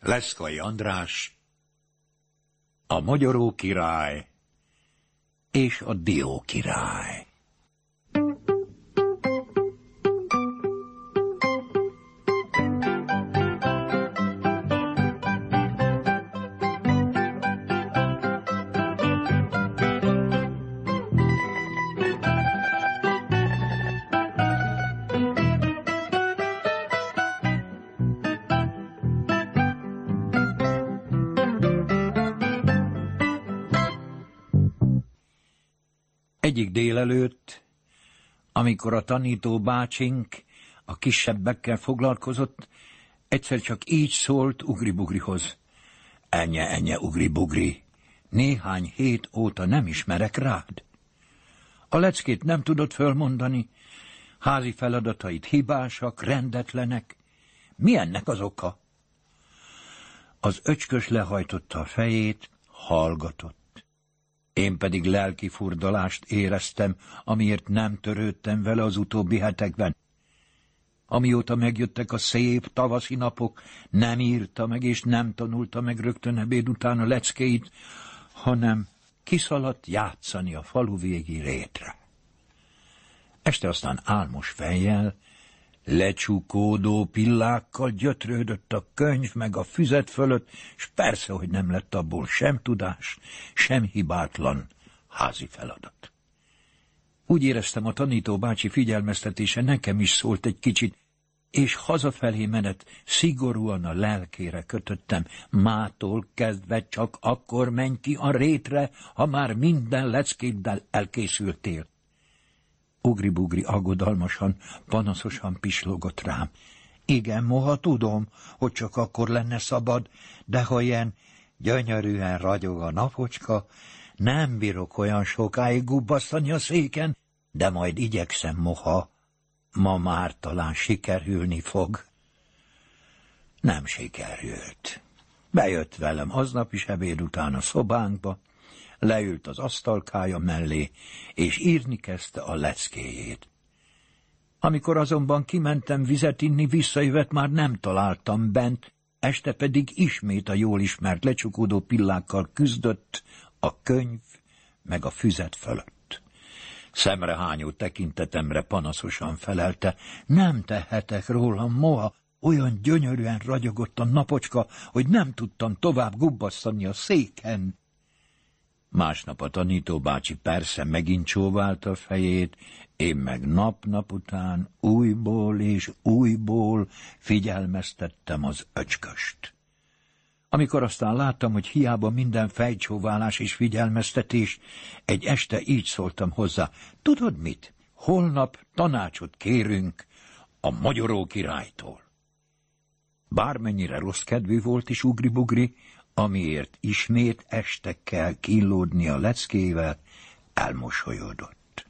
Leszkai András, a Magyaró király és a Dió király. Egyik délelőtt, amikor a tanító bácsink a kisebbekkel foglalkozott, egyszer csak így szólt Ugri-Bugrihoz. Enye, enye, Ugri-Bugri, néhány hét óta nem ismerek rád. A leckét nem tudod fölmondani, házi feladatait hibásak, rendetlenek. Mi ennek az oka? Az öcskös lehajtotta a fejét, hallgatott. Én pedig lelki furdalást éreztem, amiért nem törődtem vele az utóbbi hetekben. Amióta megjöttek a szép tavaszi napok, nem írta meg és nem tanulta meg rögtön ebéd után a leckeit, hanem kiszaladt játszani a falu végi rétre. Este aztán álmos fejjel, lecsukódó pillákkal gyötrődött a könyv meg a füzet fölött, és persze, hogy nem lett abból sem tudás, sem hibátlan házi feladat. Úgy éreztem, a tanító bácsi figyelmeztetése nekem is szólt egy kicsit, és hazafelé menet szigorúan a lelkére kötöttem, mától kezdve csak akkor menj ki a rétre, ha már minden leckéddel elkészültél. Ugri-bugri aggodalmasan, panaszosan pislogott rám. Igen, moha tudom, hogy csak akkor lenne szabad, de ha ilyen gyönyörűen ragyog a napocska, nem bírok olyan sokáig gubbasztani a széken, de majd igyekszem, moha. Ma már talán sikerülni fog. Nem sikerült. Bejött velem aznap is ebéd után a szobánkba, leült az asztalkája mellé, és írni kezdte a leckéjét. Amikor azonban kimentem vizet inni, visszajövet már nem találtam bent, este pedig ismét a jól ismert lecsukódó pillákkal küzdött a könyv meg a füzet fölött. Szemrehányó tekintetemre panaszosan felelte, nem tehetek rólam, moha, olyan gyönyörűen ragyogott a napocska, hogy nem tudtam tovább gubbasztani a széken. Másnap a tanító bácsi persze megint csóválta a fejét, én meg nap-nap után újból és újból figyelmeztettem az öcsköst. Amikor aztán láttam, hogy hiába minden fejcsóválás és figyelmeztetés, egy este így szóltam hozzá, tudod mit, holnap tanácsot kérünk a magyaró királytól. Bármennyire rossz kedvű volt is ugri-bugri, amiért ismét este kell kínlódni a leckével, elmosolyodott.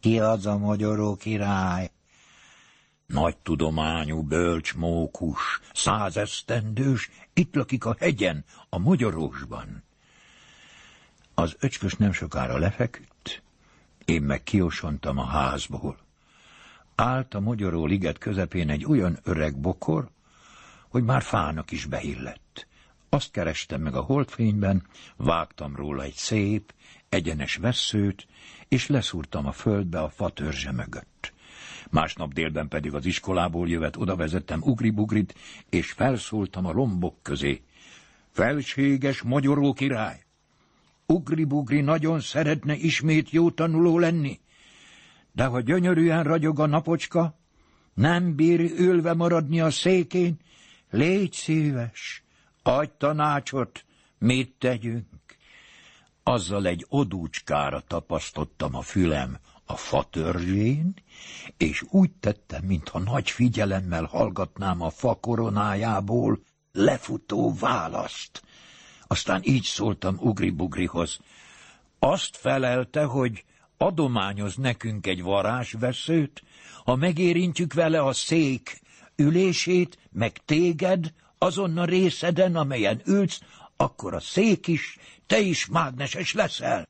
Ki az a magyaró király? Nagy tudományú, bölcs mókus, százesztendős, itt lakik a hegyen, a magyarósban. Az öcskös nem sokára lefeküdt, én meg kiosontam a házból. Állt a magyaró liget közepén egy olyan öreg bokor, hogy már fának is beillett. Azt kerestem meg a holdfényben, vágtam róla egy szép, egyenes vesszőt, és leszúrtam a földbe a fatörzse mögött. Másnap délben pedig az iskolából jövet oda vezettem ugribugrit, és felszóltam a lombok közé. Felséges magyaró király! Ugribugri nagyon szeretne ismét jó tanuló lenni, de ha gyönyörűen ragyog a napocska, nem bír ülve maradni a székén, légy szíves, Adj tanácsot, mit tegyünk? Azzal egy odúcskára tapasztottam a fülem a fatörzsén, és úgy tettem, mintha nagy figyelemmel hallgatnám a fa koronájából lefutó választ. Aztán így szóltam Ugri-Bugrihoz. Azt felelte, hogy adományoz nekünk egy varázsveszőt, ha megérintjük vele a szék ülését, meg téged, azon a részeden, amelyen ülsz, akkor a szék is, te is mágneses leszel.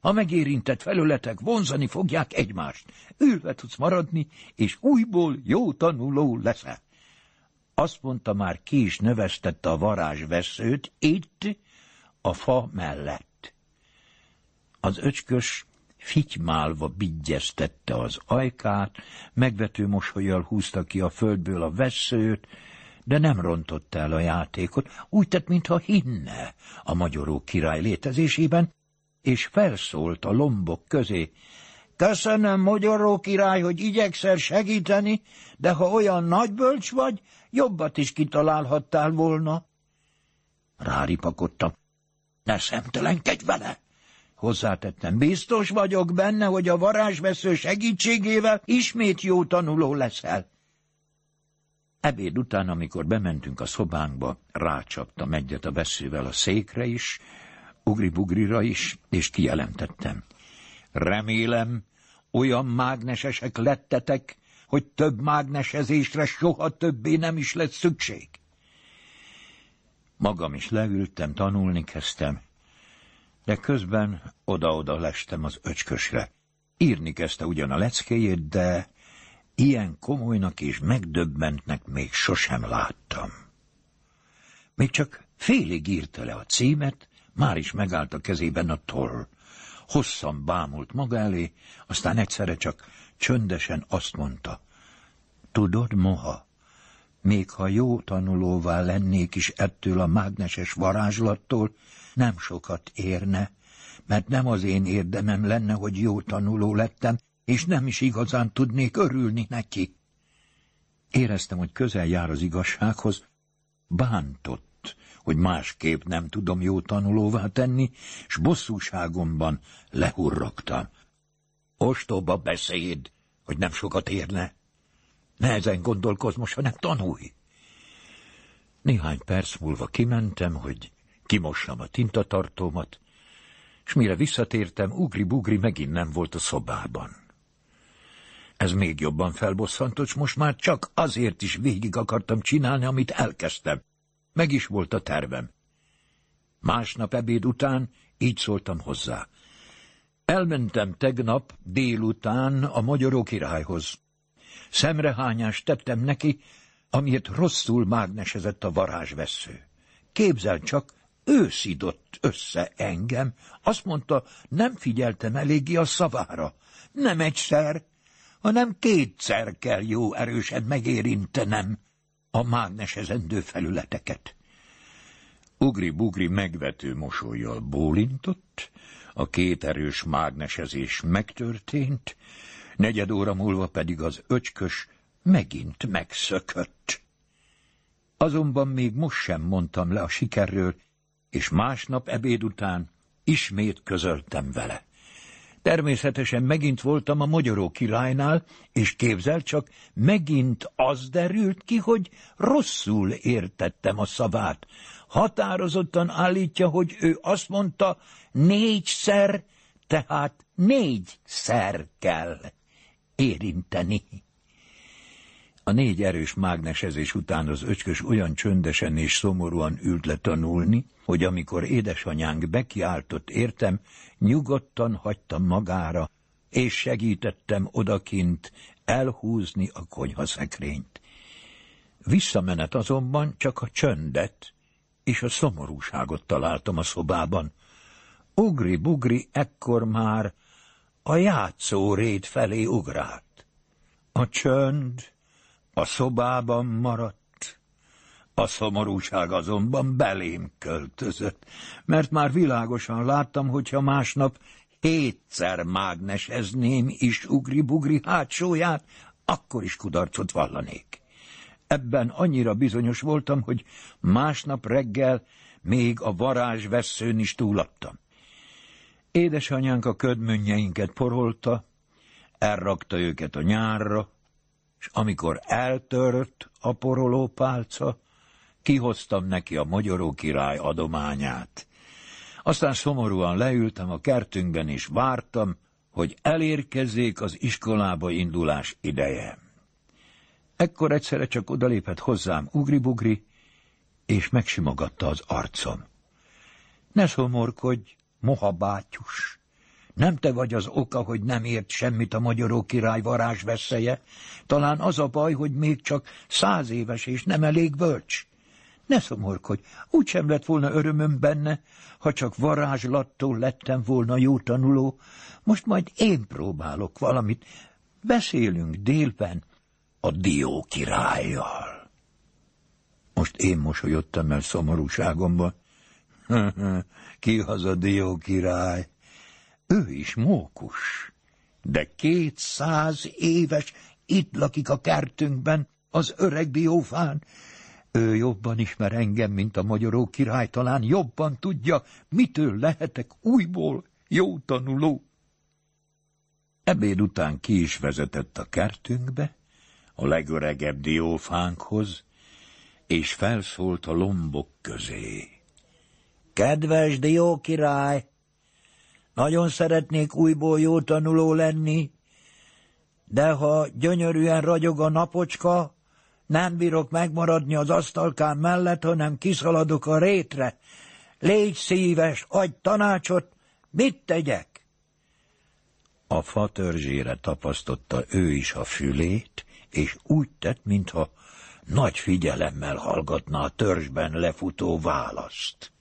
A megérintett felületek vonzani fogják egymást. Ülve tudsz maradni, és újból jó tanuló leszel. Azt mondta, már ki is növesztette a varázsveszőt, itt, a fa mellett. Az öcskös fitymálva bigyeztette az ajkát, megvető mosolyjal húzta ki a földből a veszőt, de nem rontotta el a játékot, úgy tett, mintha hinne a magyaró király létezésében, és felszólt a lombok közé. Köszönöm, magyaró király, hogy igyekszel segíteni, de ha olyan nagy bölcs vagy, jobbat is kitalálhattál volna. Ráripakodtam. Ne szemtelenkedj vele! Hozzátettem, biztos vagyok benne, hogy a varázsvesző segítségével ismét jó tanuló leszel. Ebéd után, amikor bementünk a szobánkba, rácsaptam egyet a veszővel a székre is, ugri-bugrira is, és kijelentettem. Remélem, olyan mágnesesek lettetek, hogy több mágnesezésre soha többé nem is lesz szükség. Magam is leültem, tanulni kezdtem, de közben oda-oda lestem az öcskösre. Írni kezdte ugyan a leckéjét, de ilyen komolynak és megdöbbentnek még sosem láttam. Még csak félig írta le a címet, már is megállt a kezében a toll. Hosszan bámult maga elé, aztán egyszerre csak csöndesen azt mondta. Tudod, moha, még ha jó tanulóvá lennék is ettől a mágneses varázslattól, nem sokat érne, mert nem az én érdemem lenne, hogy jó tanuló lettem, és nem is igazán tudnék örülni neki. Éreztem, hogy közel jár az igazsághoz, bántott, hogy másképp nem tudom jó tanulóvá tenni, s bosszúságomban lehurrogtam. Ostoba beszéd, hogy nem sokat érne. Nehezen gondolkozz most, hanem tanulj. Néhány perc múlva kimentem, hogy kimossam a tintatartómat, és mire visszatértem, ugri-bugri megint nem volt a szobában. Ez még jobban felbosszantott, s most már csak azért is végig akartam csinálni, amit elkezdtem. Meg is volt a tervem. Másnap ebéd után így szóltam hozzá. Elmentem tegnap délután a magyaró királyhoz. Szemrehányást tettem neki, amiért rosszul mágnesezett a varázsvesző. Képzel csak, ő szidott össze engem. Azt mondta, nem figyeltem eléggé a szavára. Nem egyszer, hanem kétszer kell jó erősen megérintenem a mágnesezendő felületeket. Ugri-bugri megvető mosolyjal bólintott, a két erős mágnesezés megtörtént, negyed óra múlva pedig az öcskös megint megszökött. Azonban még most sem mondtam le a sikerről, és másnap ebéd után ismét közöltem vele. Természetesen megint voltam a magyaró királynál, és képzel csak, megint az derült ki, hogy rosszul értettem a szavát. Határozottan állítja, hogy ő azt mondta, négyszer, tehát négyszer kell érinteni. A négy erős mágnesezés után az öcskös olyan csöndesen és szomorúan ült le tanulni, hogy amikor édesanyánk bekiáltott értem, nyugodtan hagytam magára, és segítettem odakint elhúzni a konyhaszekrényt. Visszamenet azonban csak a csöndet és a szomorúságot találtam a szobában. Ugri-bugri ekkor már a játszórét felé ugrált. A csönd a szobában maradt, a szomorúság azonban belém költözött, mert már világosan láttam, hogyha másnap hétszer mágnesezném is ugri-bugri hátsóját, akkor is kudarcot vallanék. Ebben annyira bizonyos voltam, hogy másnap reggel még a varázsveszőn is túladtam. Édesanyánk a ködmönnyeinket porolta, elrakta őket a nyárra, és amikor eltört a porolópálca, kihoztam neki a magyaró király adományát. Aztán szomorúan leültem a kertünkben, és vártam, hogy elérkezzék az iskolába indulás ideje. Ekkor egyszerre csak odalépett hozzám ugribugri, és megsimogatta az arcom. Ne szomorkodj, moha bátyus, Nem te vagy az oka, hogy nem ért semmit a magyarok király varázsveszeje. Talán az a baj, hogy még csak száz éves és nem elég bölcs. Ne szomorkodj, úgysem lett volna örömöm benne, ha csak varázslattól lettem volna jó tanuló. Most majd én próbálok valamit. Beszélünk délben a dió királlyal. Most én mosolyodtam el szomorúságomban. Ki az a dió király? Ő is mókus, de kétszáz éves itt lakik a kertünkben, az öreg diófán. Ő jobban ismer engem, mint a magyaró király, talán jobban tudja, mitől lehetek újból jó tanuló. Ebéd után ki is vezetett a kertünkbe, a legöregebb diófánkhoz, és felszólt a lombok közé. Kedves dió király, nagyon szeretnék újból jó tanuló lenni, de ha gyönyörűen ragyog a napocska, nem bírok megmaradni az asztalkám mellett, hanem kiszaladok a rétre. Légy szíves, adj tanácsot, mit tegyek? A fa törzsére tapasztotta ő is a fülét, és úgy tett, mintha nagy figyelemmel hallgatná a törzsben lefutó választ.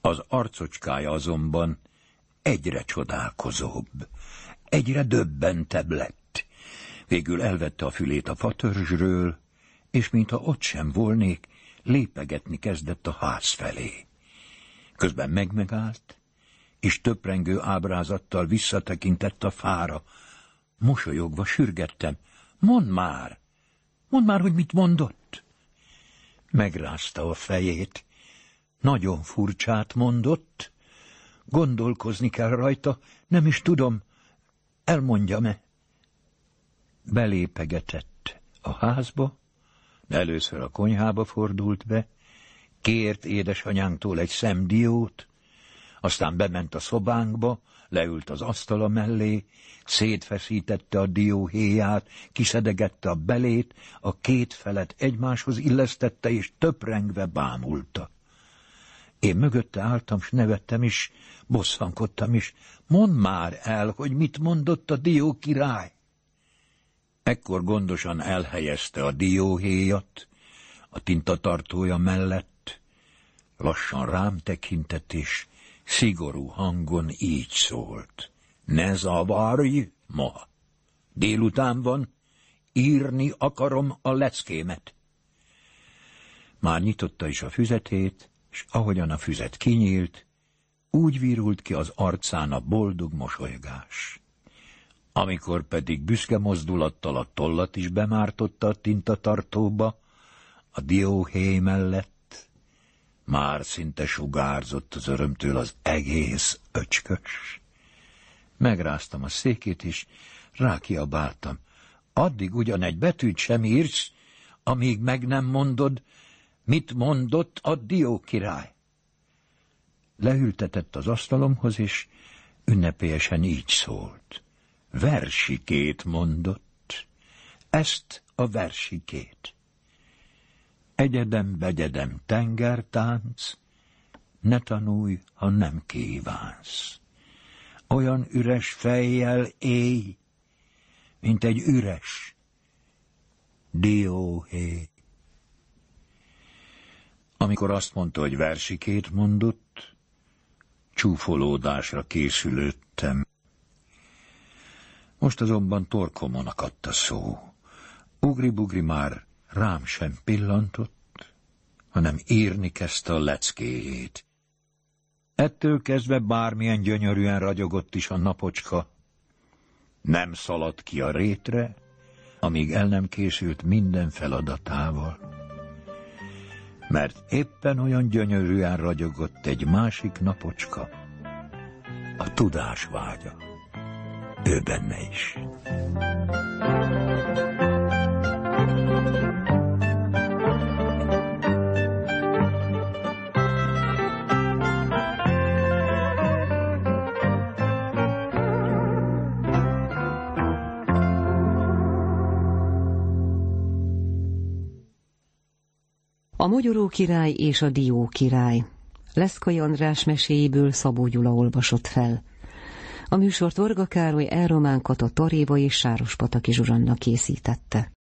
Az arcocskája azonban egyre csodálkozóbb, egyre döbbentebb lett. Végül elvette a fülét a fatörzsről, és mintha ott sem volnék, lépegetni kezdett a ház felé. Közben megmegállt, és töprengő ábrázattal visszatekintett a fára. Mosolyogva sürgettem. Mondd már! Mondd már, hogy mit mondott! Megrázta a fejét. Nagyon furcsát mondott, Gondolkozni kell rajta, nem is tudom, elmondjam-e. Belépegetett a házba, először a konyhába fordult be, kért édesanyánktól egy szemdiót, aztán bement a szobánkba, leült az asztala mellé, szétfeszítette a dió héját, kiszedegette a belét, a két felet egymáshoz illesztette, és töprengve bámulta. Én mögötte álltam, s nevettem is, bosszankodtam is. Mondd már el, hogy mit mondott a dió király. Ekkor gondosan elhelyezte a dióhéjat, a tintatartója mellett, lassan rám tekintett, és szigorú hangon így szólt. Ne zavarj ma! Délután van, írni akarom a leckémet. Már nyitotta is a füzetét, és ahogyan a füzet kinyílt, úgy virult ki az arcán a boldog mosolygás. Amikor pedig büszke mozdulattal a tollat is bemártotta a tintatartóba, a dióhéj mellett, már szinte sugárzott az örömtől az egész öcskös. Megráztam a székét, és rákiabáltam. Addig ugyan egy betűt sem írsz, amíg meg nem mondod, mit mondott a dió király. Leültetett az asztalomhoz, és ünnepélyesen így szólt. Versikét mondott, ezt a versikét. Egyedem, begyedem, tengertánc, ne tanulj, ha nem kívánsz. Olyan üres fejjel élj, mint egy üres dióhé. Amikor azt mondta, hogy versikét mondott, csúfolódásra készülődtem. Most azonban torkomon akadt a szó. Ugri-bugri már rám sem pillantott, hanem írni kezdte a leckéjét. Ettől kezdve bármilyen gyönyörűen ragyogott is a napocska, nem szaladt ki a rétre, amíg el nem készült minden feladatával mert éppen olyan gyönyörűen ragyogott egy másik napocska, a tudás vágya. Ő benne is. Mogyoró király és a Dió király. Leszkai András meséjéből Szabó Gyula olvasott fel. A műsort Varga Károly, Elromán Kata, Taréva és Sáros Pataki Zsuzsanna készítette.